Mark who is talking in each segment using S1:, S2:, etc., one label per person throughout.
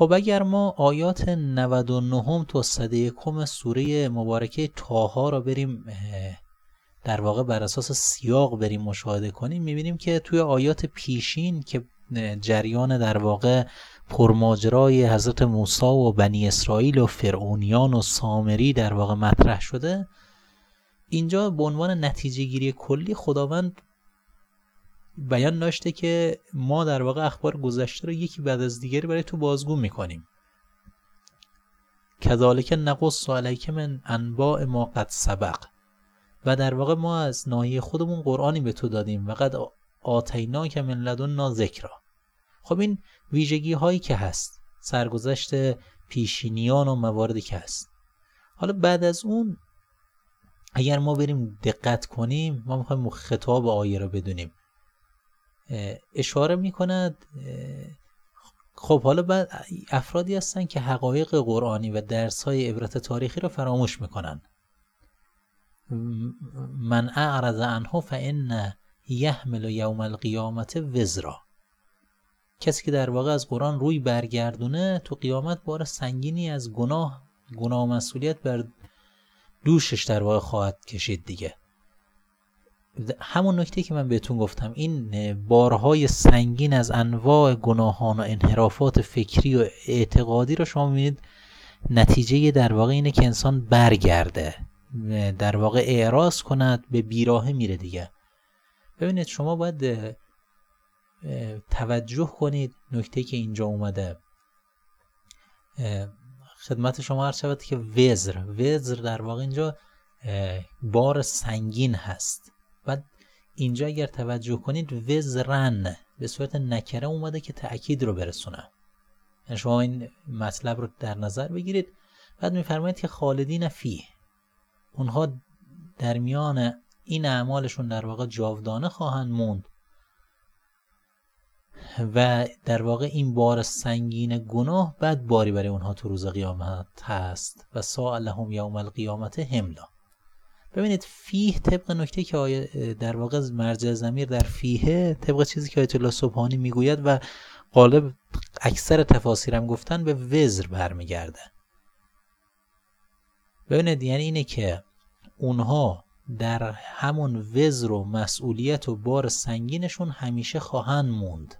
S1: خب اگر ما آیات 99 تا 101 سوره مبارکه تاها را بریم در واقع بر اساس سیاق بریم مشاهده کنیم می‌بینیم که توی آیات پیشین که جریان در واقع پرماجرای حضرت موسی و بنی اسرائیل و فرعونیان و سامری در واقع مطرح شده اینجا به عنوان نتیجه گیری کلی خداوند بیان داشته که ما در واقع اخبار گذشته رو یکی بعد از دیگری برای تو بازگو می‌کنیم. کذالک نقص علیک من انباء ما قد سبق. و در واقع ما از ناحیه خودمون قرآنی به تو دادیم و قد آتینا که من لدن ذکرا. خب این ویژگی هایی که هست سرگذشت پیشینیان و مواردی که هست. حالا بعد از اون اگر ما بریم دقت کنیم ما می‌خوایم خطاب آیه رو بدونیم. اشاره می‌کند خب حالا بعد افرادی هستن که حقایق قرآنی و درس های عبرت تاریخی رو فراموش می‌کنن. من اعرض عنه فان یحمل یوم القیامت وزرا. کسی که در واقع از قرآن روی برگردونه تو قیامت بار سنگینی از گناه گناه و مسئولیت بر دوشش در واقع خواهد کشید دیگه. همون نکته که من بهتون گفتم این بارهای سنگین از انواع گناهان و انحرافات فکری و اعتقادی رو شما می‌بینید. نتیجه در واقع اینه که انسان برگرده. در واقع اعراض کند به بیراه میره دیگه. ببینید شما باید توجه کنید نکته که اینجا اومده. خدمت شما هر شود که وزر. وزر در واقع اینجا بار سنگین هست. اینجا اگر توجه کنید وزرن به صورت نکره اومده که تأکید رو برسونه یعنی شما این مطلب رو در نظر بگیرید. بعد میفرمایید که خالدین فیه. اونها در میان این اعمالشون در واقع جاودانه خواهند موند. و در واقع این بار سنگین گناه بعد باری برای اونها تو روز قیامت هست. و سا لهم یوم القیامت هملا ببینید فیه طبق نکته که آیه در واقع مرجع زمیر در فیه طبق چیزی که آیت الله سبحانی می‌گوید و غالب اکثر تفاسیرم گفتن به وزر برمیگرده. ببینید یعنی اینه که اونها در همون وزر و مسئولیت و بار سنگینشون همیشه خواهند موند.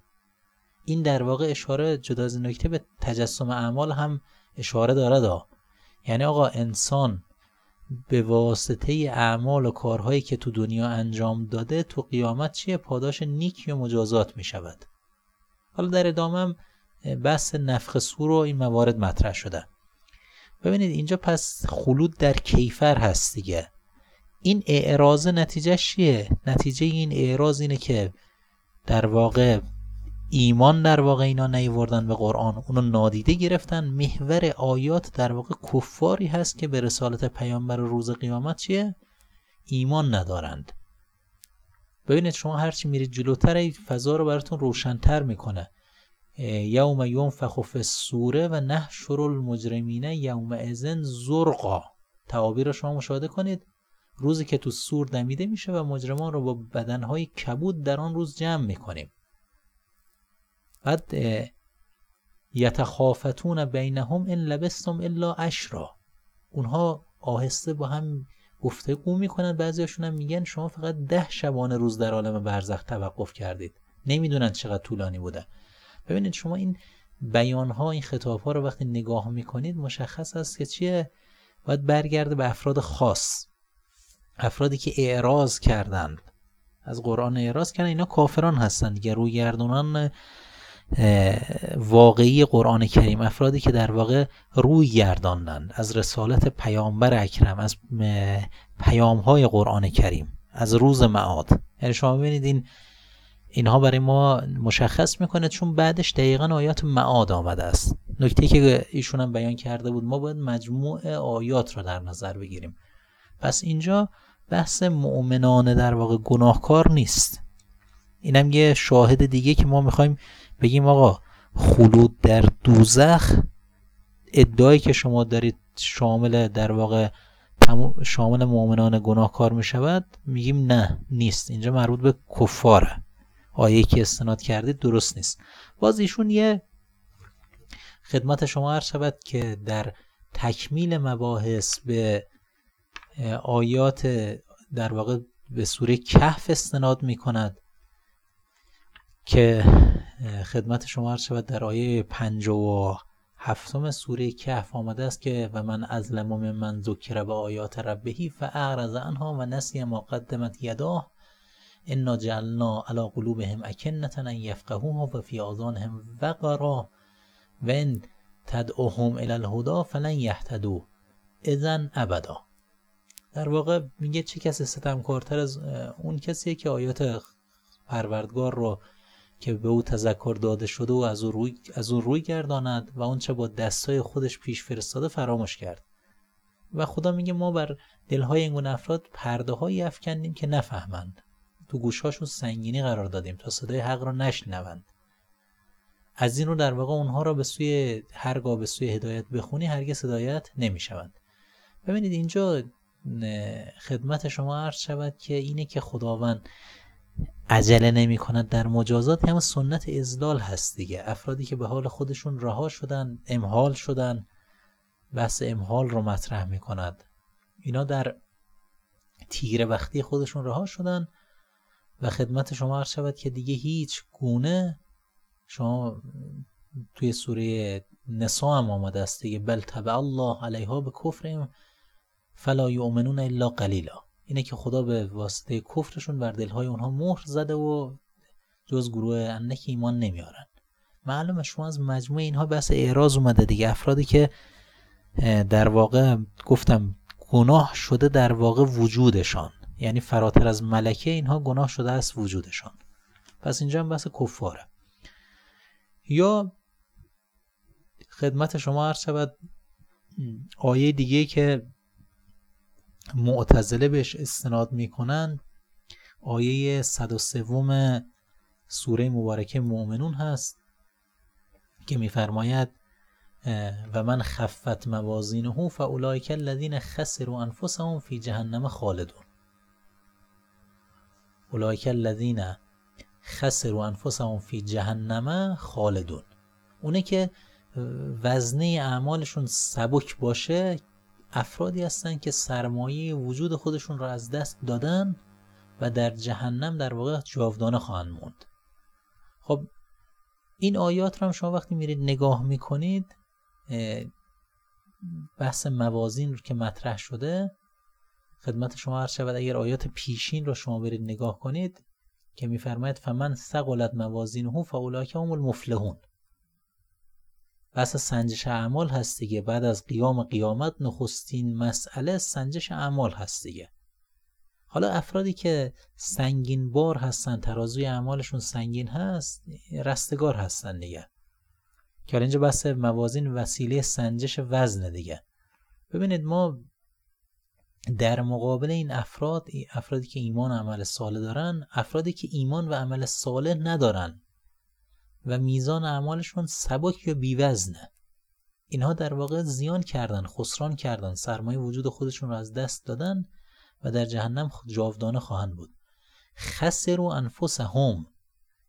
S1: این در واقع اشاره جدا از نکته به تجسم اعمال هم اشاره داره دا یعنی آقا انسان به واسطه اعمال و کارهایی که تو دنیا انجام داده تو قیامت چیه؟ پاداش نیکی و مجازات می شود حالا در ادامه بحث نفخ سور و این موارد مطرح شده. ببینید اینجا پس خلود در کیفر هست دیگه. این اعراض نتیجه چیه؟ نتیجه این اعراض اینه که در واقع ایمان در واقع اینا نیوردن به قرآن. اونو نادیده گرفتن. محور آیات در واقع کفاری هست که به رسالت پیامبر روز قیامت چیه؟ ایمان ندارند. ببینید شما هرچی میرید جلوتر این فضا رو براتون روشنتر می‌کنه. یوم ینفخ فی السوره و نحشر المجرمین یوم ازن زرقا. تعابیر رو شما مشاهده کنید. روزی که تو سور دمیده میشه و مجرمان رو با بدنهای کبود در آن روز جمع می‌کنیم. بعد یتخافتون بینهم ان لبستم الا اشرا اونها آهسته با هم گفتگو می‌کنن بعضیاشون هم میگن شما فقط ده شبانه روز در عالم برزخ توقف کردید. نمی‌دونن چقدر طولانی بوده. ببینید شما این بیان ها این خطاب ها رو وقتی نگاه می‌کنید مشخص است که چیه؟ باید برگرده به افراد خاص. افرادی که اعراض کردند. از قرآن اعراض کردن. اینا کافران هستند دیگه روی گردونان واقعی قرآن کریم افرادی که در واقع روی گرداندند از رسالت پیامبر اکرم از پیام های قرآن کریم از روز معاد یعنی شما ببینید این اینها برای ما مشخص می‌کنه چون بعدش دقیقا آیات معاد آمده است. نکته که ایشون هم بیان کرده بود ما باید مجموع آیات را در نظر بگیریم. پس اینجا بحث مؤمنانه در واقع گناهکار نیست. اینم یه شاهد دیگه که ما می‌خوایم بگیم آقا خلود در دوزخ ادعایی که شما دارید شامل در واقع شامل مؤمنان گناهکار می شود میگیم نه نیست. اینجا مربوط به کفاره. آیه که استناد کردید درست نیست. باز ایشون یه خدمت شما عرض شود که در تکمیل مباحث به آیات در واقع به سوره کهف استناد می کند که خدمت شما عرض شود در آیه پنج و هفتم سوره کهف آمده است که و من از من من ذکر به آیات ربهی فاعرض عنها و نسی ما قدمت یداه انا جعلنا على قلوبهم اکنة ان یفقهوها و فی آذانهم وقرا و ان تدعوهم الى الهدى فلن یهتدوا اذن ابدا. در واقع میگه چه کسی ستمکارتر از اون کسیه که آیات پروردگار رو که به او تذکر داده شده و از او روی, از او روی گرداند و چه با دستای خودش پیش فرستاده فراموش کرد. و خدا میگه ما بر دلهای این افراد پرده هایی افکندیم که نفهمند. تو گوشهاشون سنگینی قرار دادیم تا صدای حق را نشنوند. از این رو در واقع اونها را به سوی هرگاه به سوی هدایت بخونی هرگز هدایت نمی‌شوند. ببینید اینجا خدمت شما عرض شود که اینه که خداوند عجله نمی کند در مجازات هم سنت ازلال هست دیگه. افرادی که به حال خودشون رها شدن امحال شدن بحث امحال رو مطرح می کند اینا در تیره وقتی خودشون رها شدن و خدمت شما عرض شود که دیگه هیچ گونه شما توی سوره نسا هم آمده است دیگه. بل تبع الله علیها به کفریم فلا یؤمنون الا قلیلا. اینه که خدا به واسطه کفرشون بر دلهای اونها مهر زده و جز گروه اندک ایمان نمیارن. معلومه شما از مجموع اینها بحث اعراض اومده دیگه. افرادی که در واقع گفتم گناه شده در واقع وجودشان. یعنی فراتر از ملکه اینها گناه شده است وجودشان. پس اینجا هم بحث کفاره. یا خدمت شما عرض شود آیه دیگه که معتزله بهش استناد می‌کنن. آیه 103 سوره مبارکه مؤمنون هست که میفرماید و من خفت موازینه فاولئک الذین خسروا انفسهم فی جهنم خالدون. اولئک الذین خسروا انفسهم فی جهنم خالدون. اونه که وزنه اعمالشون سبک باشه افرادی هستن که سرمایه وجود خودشون را از دست دادن و در جهنم در واقع جاودانه خواهند موند. خب این آیات رو هم شما وقتی میرید نگاه می‌کنید بحث موازین رو که مطرح شده خدمت شما عرض شود اگر آیات پیشین رو شما برید نگاه کنید که میفرماید فمن ثقلت موازینه فاولئک هم المفلحون. بحث سنجش اعمال هست دیگه. بعد از قیام قیامت نخستین مسئله سنجش اعمال هست دیگه. حالا افرادی که سنگین بار هستن ترازوی اعمالشون سنگین هست رستگار هستن دیگه. که حالا اینجا بحث موازین وسیله سنجش وزن دیگه. ببینید ما در مقابل این افراد افرادی که ایمان و عمل صالح دارن افرادی که ایمان و عمل صالح ندارن. و میزان اعمالشون سبک یا بیوزنه. اینها در واقع زیان کردن خسران کردن سرمایه وجود خودشون رو از دست دادن و در جهنم جاودانه خواهند بود. خسر و انفسهم.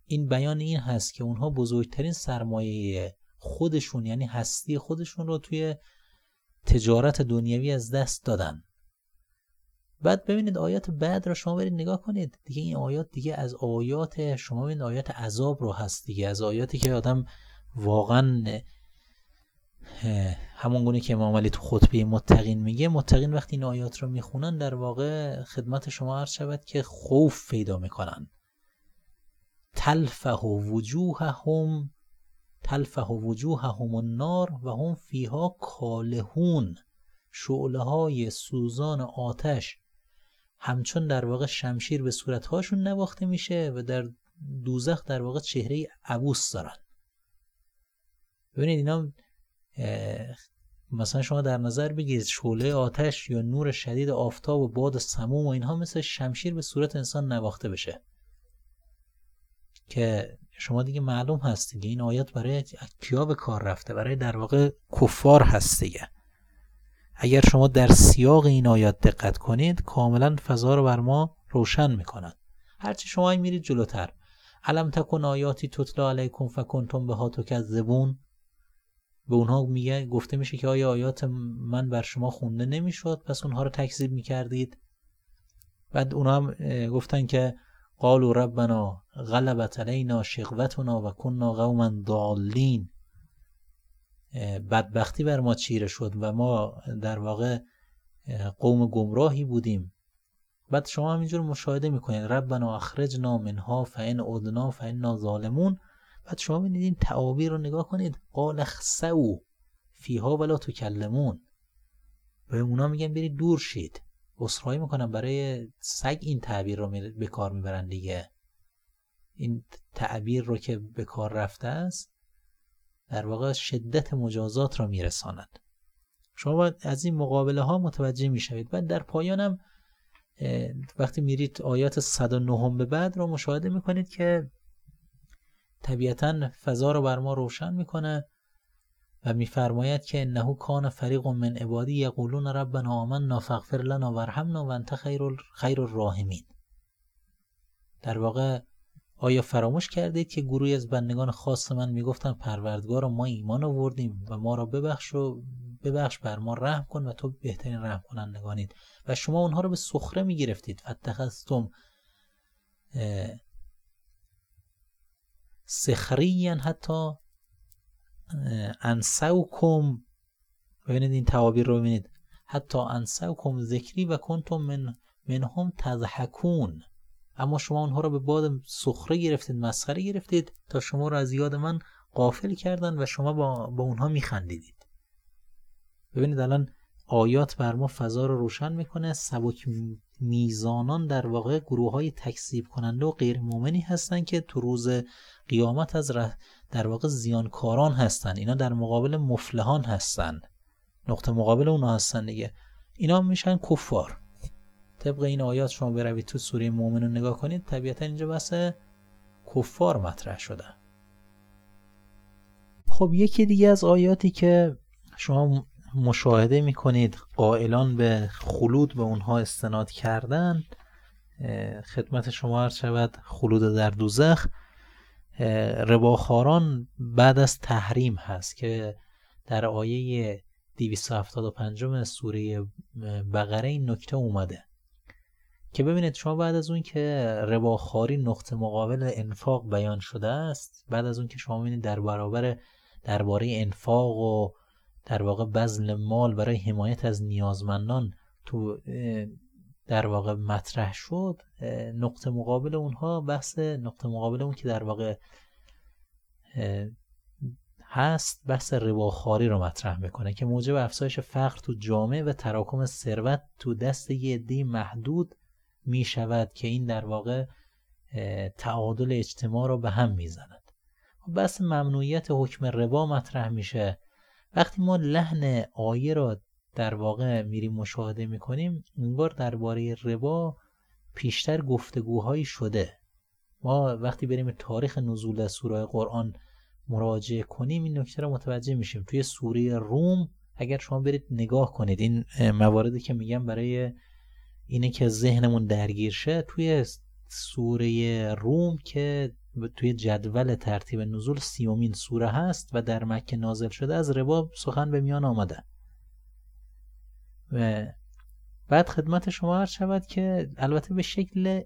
S1: این بیان این هست که اونها بزرگترین سرمایه خودشون یعنی هستی خودشون رو توی تجارت دنیوی از دست دادن. بعد ببینید آیات بعد رو شما برید نگاه کنید. دیگه این آیات دیگه از آیات شما ببینید آیات عذاب رو هست دیگه. از آیاتی که آدم واقعا همون گونه که امام علی تو خطبه متقین میگه متقین وقتی این آیات رو می‌خونن در واقع خدمت شما عرض شود که خوف پیدا می‌کنن. تلفه وجوههم تلفه وجوههم النار و هم فیها کالهون. شعله های سوزان آتش. همچون در واقع شمشیر به صورتهاشون نواخته میشه و در دوزخ در واقع چهره عبوس دارن. ببینید اینا مثلا شما در نظر بگیرید شعله آتش یا نور شدید آفتاب و باد سموم و اینها مثل شمشیر به صورت انسان نواخته بشه. که شما دیگه معلوم هست دیگه این آیات برای کیا به کار رفته؟ برای در واقع کفار هست دیگه. اگر شما در سیاق این آیات دقت کنید کاملا فضا رو بر ما روشن می‌کنند هرچی شما میرید جلوتر. علم تکن آیاتی تطلا علیکم فکنتم به ها زبون به اونها میگه گفته میشه که آیا آیات من بر شما خونده نمی‌شد؟ پس اونها رو تکذیب می‌کردید. بعد اونها هم گفتن که قالوا ربنا غلبت علینا شقوتنا و کننا قوما ضالین. بدبختی بر ما چیره شد و ما در واقع قوم گمراهی بودیم. بعد شما همینجور مشاهده می‌کنید. ربنا اخرجنا منها فان عدنا فانا ظالمون. بعد شما ببینید این تعابیر رو نگاه کنید. قال اخسو فیها ولا تکلمون. به اونا میگن برید دور شید. اصرایی می‌کنم. برای سگ این تعبیر رو به کار می‌برن دیگه. این تعبیر رو که به کار رفته است در واقع شدت مجازات را میرساند. شما باید از این مقابله ها متوجه می‌شوید. بعد در پایانم وقتی میرید آیات 109 به بعد رو مشاهده می‌کنید که طبیعتا فضا رو بر ما روشن می‌کنه و میفرماید که انه کان فریق من عبادی یقولون ربنا آمنا فاغفر لنا وارحمنا وانت خیر خیر الراحمین. در واقع آیا فراموش کردید که گروهی از بندگان خاص من می‌گفتن پروردگار ما ایمان آوردیم و ما را ببخش و ببخش بر ما رحم کن و تو بهترین رحم کنندگانید و شما اونها رو به سخره می‌گرفتید؟ فتخستم سخریا حتی انسوکم. ببینید این توابیر رو ببینید. حتی انسوکم ذکری و کنتم من منهم تضحکون. اما شما اونها رو به باد سخره گرفتید مسخره گرفتید تا شما رو از یاد من قافل کردن و شما با, با اونها میخندیدید. ببینید الان آیات بر ما فضا رو روشن می‌کنه. سبک میزانان در واقع گروه های تکذیب کننده و غیر مؤمنی هستند که تو روز قیامت از در واقع زیانکاران هستند اینا در مقابل مفلحان هستند نقطه مقابل اونا هستن دیگه. اینا میشن کفار. طبق این آیات شما بروید تو سوره مؤمن رو نگاه کنید طبیعتا اینجا بس کفار مطرح شده. خب یکی دیگه از آیاتی که شما مشاهده می‌کنید قائلان به خلود به اونها استناد کردن خدمت شما عرض شود خلود در دوزخ رباخاران بعد از تحریم هست که در آیه 275 سوره بقره این نکته اومده. که ببینید شما بعد از اون که رباخاری نقطه مقابل انفاق بیان شده است بعد از اون که شما ببینید در برابر درباره انفاق و در واقع بذل مال برای حمایت از نیازمندان تو در واقع مطرح شد نقطه مقابل اونها بحث نقطه مقابل اون که در واقع هست بحث رباخاری رو مطرح می‌کنه که موجب افزایش فقر تو جامعه و تراکم ثروت تو دست یه عده محدود می‌شود که این در واقع تعادل اجتماع رو به هم می‌زند. بحث ممنوعیت حکم ربا مطرح میشه. وقتی ما لحن آیه را در واقع میریم مشاهده می‌کنیم انگار درباره ربا پیشتر گفتگوهایی شده. ما وقتی بریم تاریخ نزول سوره قرآن مراجعه کنیم این نکته را متوجه میشیم. توی سوره روم اگر شما برید نگاه کنید این مواردی که میگم برای اینه که ذهنمون درگیر شه توی سوره روم که توی جدول ترتیب نزول سیومین سوره هست و در مکه نازل شده از ربا سخن به میان آمده. و بعد خدمت شما عرض شود که البته به شکل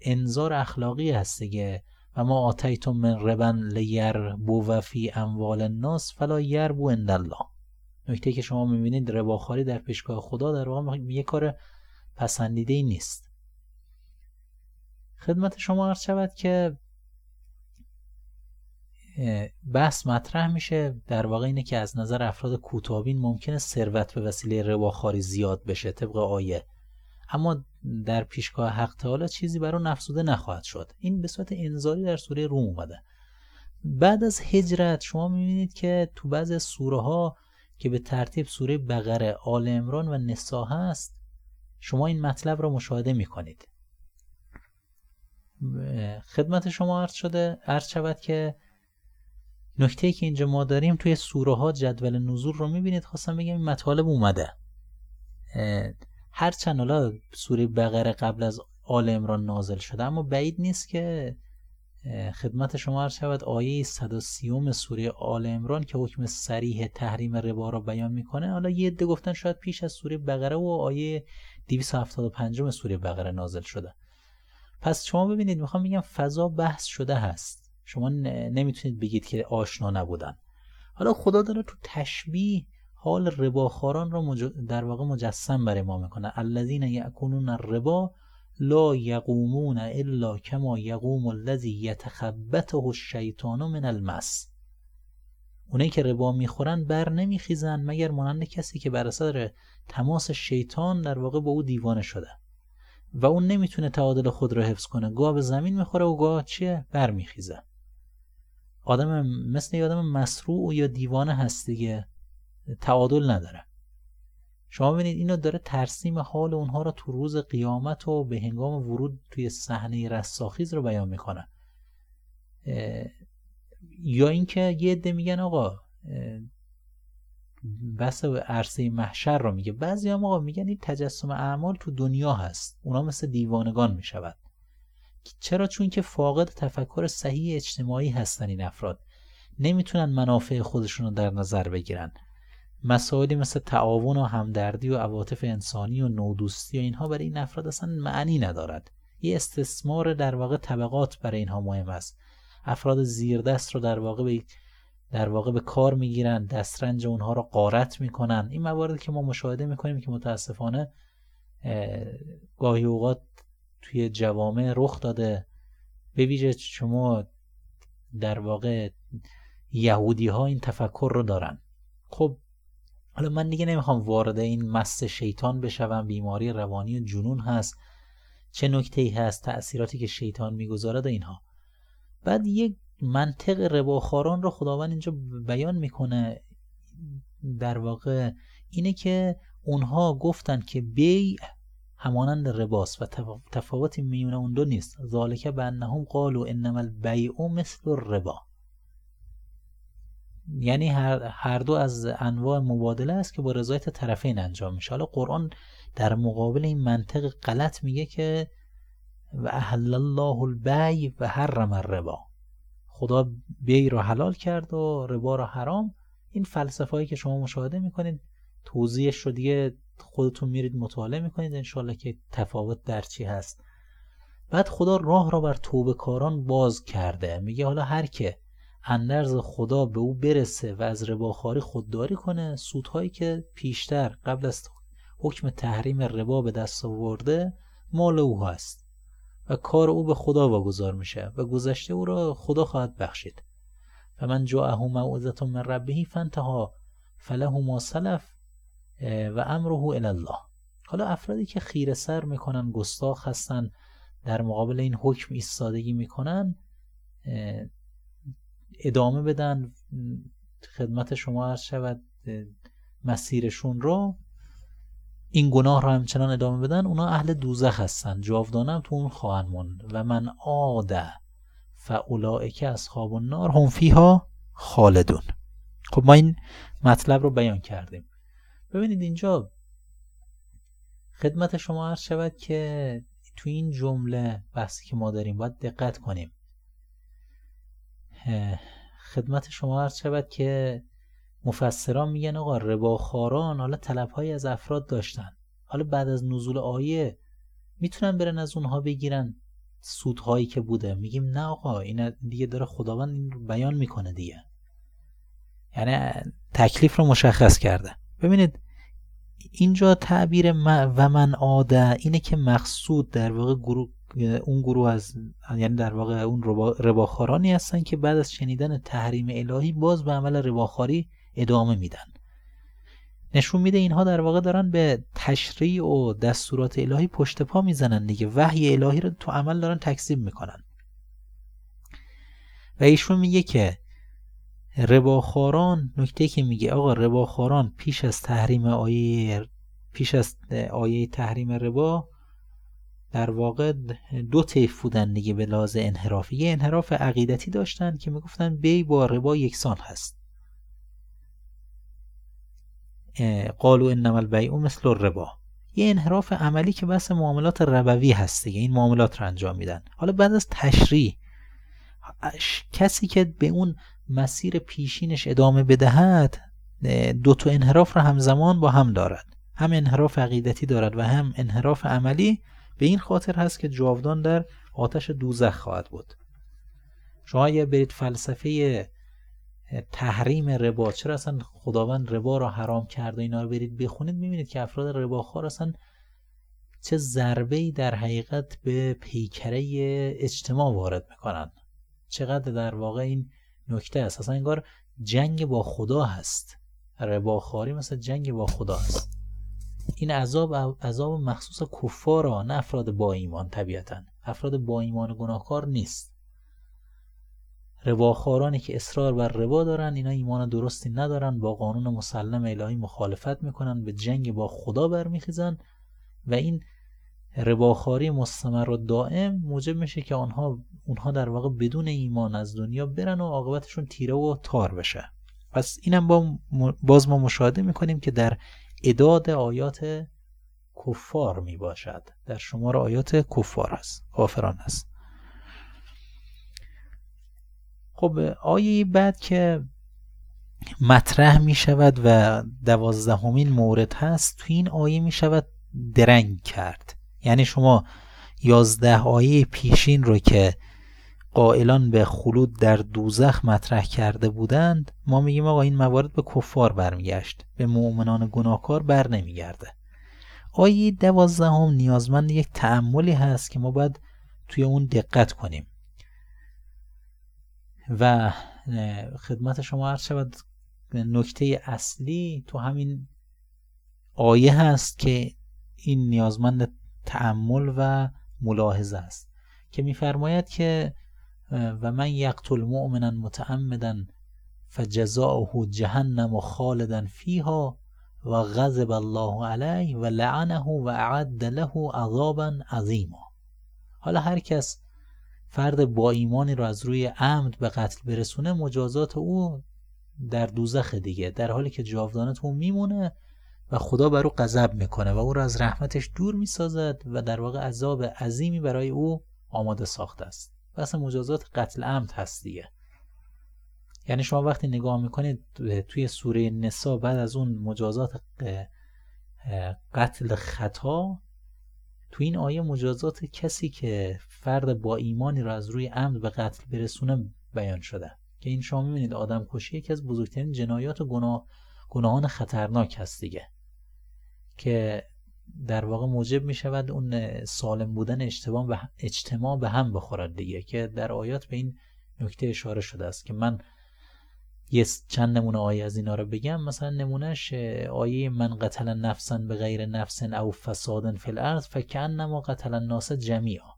S1: انظار اخلاقی هست دیگه. و ما آتیتم من ربن لیربو و فی اموال الناس فلا یربو عند الله. نکته که شما می‌بینید رباخاری در پیشگاه خدا در واقع یه کار پسندیده ای نیست. خدمت شما عرض شود که بحث مطرح میشه در واقع اینه که از نظر افراد کوتابین ممکنه ثروت به وسیله رباخاری زیاد بشه طبق آیه. اما در پیشگاه حق تعالی چیزی برای نفسوده نخواهد شد. این به صورت انذاری در سوره روم اومده. بعد از هجرت شما می‌بینید که تو بعض سوره ها که به ترتیب سوره بقره آل امران و نسا هست شما این مطلب رو مشاهده می‌کنید. خدمت شما عرض شده عرض شود که نکته که اینجا ما داریم توی سوره ها جدول نزول رو می‌بینید. خواستم بگم این مطالب اومده. هرچند حالا سوره بقره قبل از آل امران نازل شده اما بعید نیست که خدمت شما عرض شود آیه 130 سوره آل عمران که حکم سریح تحریم ربا را بیان می‌کنه. حالا یه عده گفتن شاید پیش از سوره بقره و آیه 275 سوره بقره نازل شده. پس شما ببینید می‌خوام بگم فضا بحث شده هست. شما نمی‌تونید بگید که آشنا نبودن. حالا خدا داره تو تشبیه حال رباخاران را در واقع مجسم برای ما می‌کنه. الذین یاکلون الربا لا یقومون الا کما یقوم الذی یتخبطه الشیطان من المس. اونایی که ربا می‌خورن بر نمیخیزن مگر مانند کسی که بر اثر تماس شیطان در واقع با او دیوانه شده. و اون نمی‌تونه تعادل خود را حفظ کنه. گاه به زمین می‌خوره و گاه چیه؟ برمیخیزه آدم مثل یه آدم مسروع یا دیوانه هست دیگه. تعادل نداره. شما ببینید اینو داره ترسیم حال اونها را تو روز قیامت و به هنگام ورود توی صحنه رستاخیز رو بیان می‌کنه. یا اینکه یه عده میگن آقا بس عرصه محشر رو میگه. بعضی هم آقا میگن این تجسم اعمال تو دنیا هست. اونا مثل دیوانگان می‌شود. چرا؟ چون که فاقد تفکر صحیح اجتماعی هستن این افراد. نمی‌تونن منافع خودشون رو در نظر بگیرن. مسائلی مثل تعاون و همدردی و عواطف انسانی و نودوستی و اینها برای این افراد اصلا معنی ندارد. یه استثمار در واقع طبقات برای اینها مهم است. افراد زیردست رو در واقع به در واقع به کار می‌گیرن دسترنج اونها رو قارت می‌کنن. این مواردی که ما مشاهده می‌کنیم که متاسفانه گاهی اوقات توی جوامع رخ داده. به ویژه شما در واقع یهودی ها این تفکر رو دارن. خب حالا من دیگه نمی‌خوام وارد این مست شیطان بشوم. بیماری روانی و جنون هست. چه نکته ای هست؟ تأثیراتی که شیطان می‌گذارد اینها. بعد یک منطق رباخاران رو خداوند اینجا بیان می‌کنه. در واقع اینه که اونها گفتن که بی همانند رباس و تفاوتی میونه اون دو نیست. ذالک انهم قالوا انما البیع مثل الربا. یعنی هر, هر دو از انواع مبادله است که با رضایت طرفین انجام میشه. حالا قرآن در مقابل این منطق غلط میگه که و احل الله البیع و حرم الربا. خدا بی را حلال کرد و ربا را حرام. این فلسفه هایی که شما مشاهده می‌کنید توضیحش رو خودتون میرید مطالعه می‌کنید انشالله که تفاوت در چی هست. بعد خدا راه را بر توبه کاران باز کرده. میگه حالا هر که اندرز خدا به او برسه و از رباخاری خودداری کنه سودهایی که پیشتر قبل از حکم تحریم ربا به دست آورده مال او هست. و کار او به خدا واگذار میشه و گذشته او را خدا خواهد بخشید. و من جاءه موعظه من ربه فانتها فله ما سلف و امره الی الله. حالا افرادی که خیره سر می‌کنن گستاخ هستن در مقابل این حکم ایستادگی می‌کنن ادامه بدن خدمت شما عرض شود مسیرشون رو این گناه رو همچنان ادامه بدن اونا اهل دوزخ هستن. جاودانه تو اون خواهند موند و من عاده فاولائک اصحاب النار هم فیها خالدون. خب ما این مطلب رو بیان کردیم. ببینید اینجا خدمت شما عرض شود که تو این جمله بحثی که ما داریم باید دقت کنیم. خدمت شما عرض شود که مفسران میگن آقا رباخاران حالا طلبهایی از افراد داشتن. حالا بعد از نزول آیه می‌تونن برن از اونها بگیرن سودهایی که بوده. میگیم نه آقا این دیگه داره خداوند بیان می‌کنه دیگه. یعنی تکلیف رو مشخص کرده. ببینید اینجا تعبیر و من آده اینه که مقصود در واقع گروه اون گروه از یعنی در واقع اون رباخارانی هستن که بعد از شنیدن تحریم الهی باز به عمل رباخاری ادامه میدن. نشون میده اینها در واقع دارن به تشریع و دستورات الهی پشت پا می‌زنن دیگه. وحی الهی رو تو عمل دارن تکذیب می‌کنن. و ایشون میگه که رباخاران نکته که میگه آقا رباخاران پیش از تحریم آیه پیش از آیه تحریم ربا در واقع دو طیف بودن دیگه به انحرافی یه انحراف عقیدتی داشتن که می‌گفتن بی با ربا یکسان هست. قالو انما البیع مثل الربا. یه انحراف عملی که بس معاملات ربوی هست دیگه این معاملات رو انجام میدن. حالا بعد از تشریح کسی که به اون مسیر پیشینش ادامه بدهد دو تا انحراف را همزمان با هم دارد. هم انحراف عقیدتی دارد و هم انحراف عملی. به این خاطر هست که جاودان در آتش دوزخ خواهد بود. شما اگر برید فلسفه تحریم ربا. چرا اصلا خداوند ربا را حرام کرد و اینا رو برید بخونید؟ می‌بینید که افراد رباخوار اصلا چه ضربه ای در حقیقت به پیکره اجتماع وارد می‌کنن. چقدر در واقع این نکته است. اصلا انگار جنگ با خدا هست. رباخواری مثل جنگ با خدا هست. این عذاب عذاب مخصوص کفار نه افراد با ایمان طبیعتا. افراد با ایمان گناهکار نیست. رباخارانی که اصرار بر ربا دارن اینا ایمان درستی ندارن با قانون مسلم الهی مخالفت می‌کنن به جنگ با خدا برمیخیزن و این رباخاری مستمر و دائم موجب میشه که آنها اونها در واقع بدون ایمان از دنیا برن و عاقبتشون تیره و تار بشه. پس اینم با باز ما مشاهده می‌کنیم که در اداد آیات کفار می باشد در شمار آیات کفار است کافران است خب آیه بعد که مطرح می شود و دوازدهمین مورد هست تو این آیه می شود درنگ کرد. یعنی شما یازده آیه پیشین رو که قائلان به خلود در دوزخ مطرح کرده بودند ما میگیم آقا این موارد به کفار برمیگشت به مؤمنان گناهکار بر نمیگرده. آیه دوازدهم نیازمند یک تعملی هست که ما باید توی اون دقت کنیم. و خدمت شما عرض شود نکته اصلی تو همین آیه هست که این نیازمند تعمل و ملاحظه است که میفرماید که و من یقتل مؤمنا متعمدا فجزاؤه جهنم خالدا فیها و غضب الله علیه و لعنه و اعد له عذابا عظیما. حالا هر کس فرد با ایمانی رو از روی عمد به قتل برسونه مجازات او در دوزخ دیگه. در حالی که جاودانه تو میمونه و خدا بر او غضب می‌کنه و او را از رحمتش دور می‌سازد و در واقع عذاب عظیمی برای او آماده ساخته است. بحث مجازات قتل عمد هست دیگه. یعنی شما وقتی نگاه می‌کنید توی سوره نسا بعد از اون مجازات قتل خطا تو این آیه مجازات کسی که فرد با ایمانی را از روی عمد به قتل برسونه بیان شده. که این شما می‌بینید آدم کشی یکی از بزرگترین جنایات و گناه گناهان خطرناک هست دیگه. که در واقع موجب می شود اون سالم بودن اجتماع به, اجتماع به هم بخورد دیگه. که در آیات به این نکته اشاره شده است که من یه چند نمونه آیه از اینا رو بگم. مثلا نمونهش آیه من قتل نفسا به غیر نفس او فساد فی الارض فکانما قتل الناس جمیعا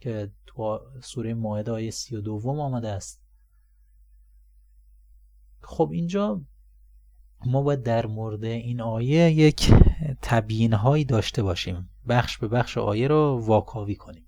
S1: که تو سوره ماهده آیه سی و دوم آمده است. خب اینجا ما باید در مورد این آیه یک تبیین هایی داشته باشیم. بخش به بخش آیه رو واکاوی کنیم.